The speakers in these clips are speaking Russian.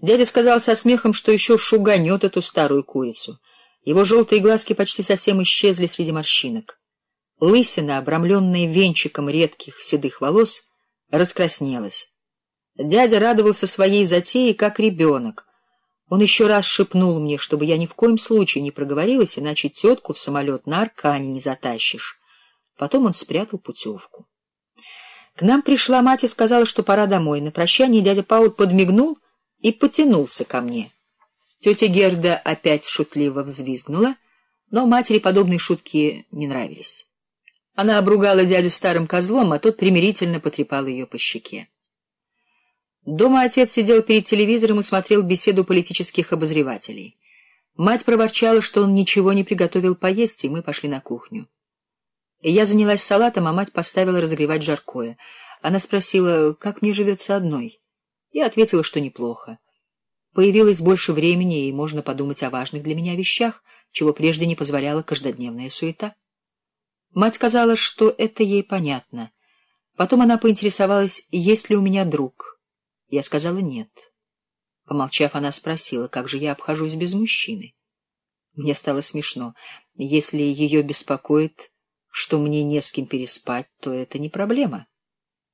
Дядя сказал со смехом, что еще шуганет эту старую курицу. Его желтые глазки почти совсем исчезли среди морщинок. Лысина, обрамленная венчиком редких седых волос, раскраснелась. Дядя радовался своей затее, как ребенок. Он еще раз шепнул мне, чтобы я ни в коем случае не проговорилась, иначе тетку в самолет на аркане не затащишь. Потом он спрятал путевку. К нам пришла мать и сказала, что пора домой. На прощание дядя Пауль подмигнул и потянулся ко мне. Тетя Герда опять шутливо взвизгнула, но матери подобные шутки не нравились. Она обругала дядю старым козлом, а тот примирительно потрепал ее по щеке. Дома отец сидел перед телевизором и смотрел беседу политических обозревателей. Мать проворчала, что он ничего не приготовил поесть, и мы пошли на кухню. Я занялась салатом, а мать поставила разогревать жаркое. Она спросила, как мне живется одной. Я ответила, что неплохо. Появилось больше времени, и можно подумать о важных для меня вещах, чего прежде не позволяла каждодневная суета. Мать сказала, что это ей понятно. Потом она поинтересовалась, есть ли у меня друг — я сказала «нет». Помолчав, она спросила, как же я обхожусь без мужчины. Мне стало смешно. Если ее беспокоит, что мне не с кем переспать, то это не проблема.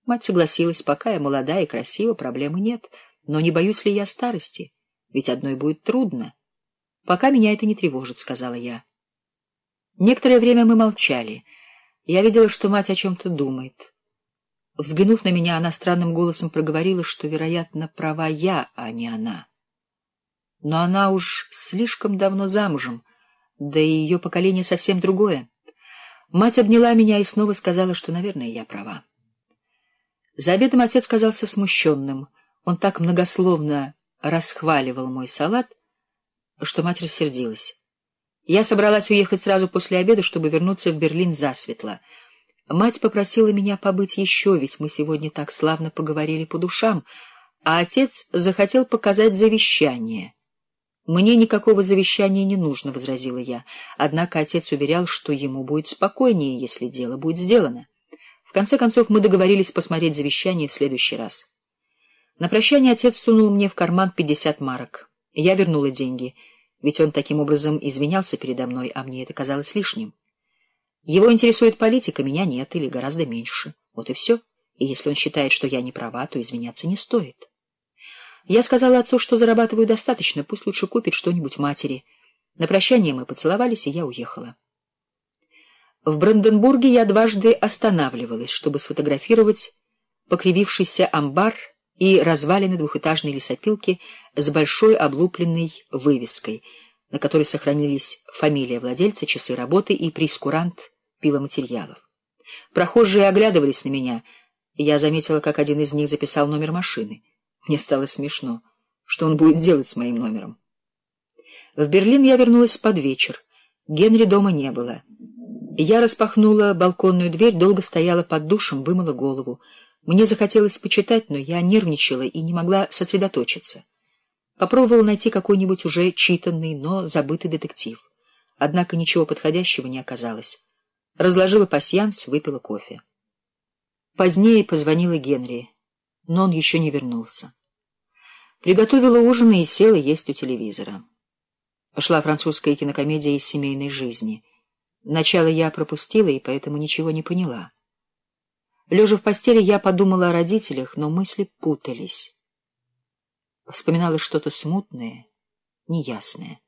Мать согласилась, пока я молода и красива, проблемы нет. Но не боюсь ли я старости? Ведь одной будет трудно. Пока меня это не тревожит, — сказала я. Некоторое время мы молчали. Я видела, что мать о чем-то думает. Взглянув на меня, она странным голосом проговорила, что, вероятно, права я, а не она. Но она уж слишком давно замужем, да и ее поколение совсем другое. Мать обняла меня и снова сказала, что, наверное, я права. За обедом отец казался смущенным. Он так многословно расхваливал мой салат, что мать рассердилась. Я собралась уехать сразу после обеда, чтобы вернуться в Берлин засветло — Мать попросила меня побыть еще, ведь мы сегодня так славно поговорили по душам, а отец захотел показать завещание. «Мне никакого завещания не нужно», — возразила я, однако отец уверял, что ему будет спокойнее, если дело будет сделано. В конце концов мы договорились посмотреть завещание в следующий раз. На прощание отец сунул мне в карман пятьдесят марок. Я вернула деньги, ведь он таким образом извинялся передо мной, а мне это казалось лишним. Его интересует политика, меня нет или гораздо меньше. Вот и все. И если он считает, что я не права, то извиняться не стоит. Я сказала отцу, что зарабатываю достаточно, пусть лучше купит что-нибудь матери. На прощание мы поцеловались, и я уехала. В Бранденбурге я дважды останавливалась, чтобы сфотографировать покривившийся амбар и развалины двухэтажной лесопилки с большой облупленной вывеской, на которой сохранились фамилия владельца, часы работы и прескурант пиломатериалов. Прохожие оглядывались на меня, я заметила, как один из них записал номер машины. Мне стало смешно. Что он будет делать с моим номером? В Берлин я вернулась под вечер. Генри дома не было. Я распахнула балконную дверь, долго стояла под душем, вымыла голову. Мне захотелось почитать, но я нервничала и не могла сосредоточиться. Попробовала найти какой-нибудь уже читанный, но забытый детектив. Однако ничего подходящего не оказалось разложила пасьянс, выпила кофе. Позднее позвонила Генри, но он еще не вернулся. Приготовила ужин и села есть у телевизора. Пошла французская кинокомедия из семейной жизни. Начало я пропустила и поэтому ничего не поняла. Лежа в постели, я подумала о родителях, но мысли путались. Вспоминалось что-то смутное, неясное.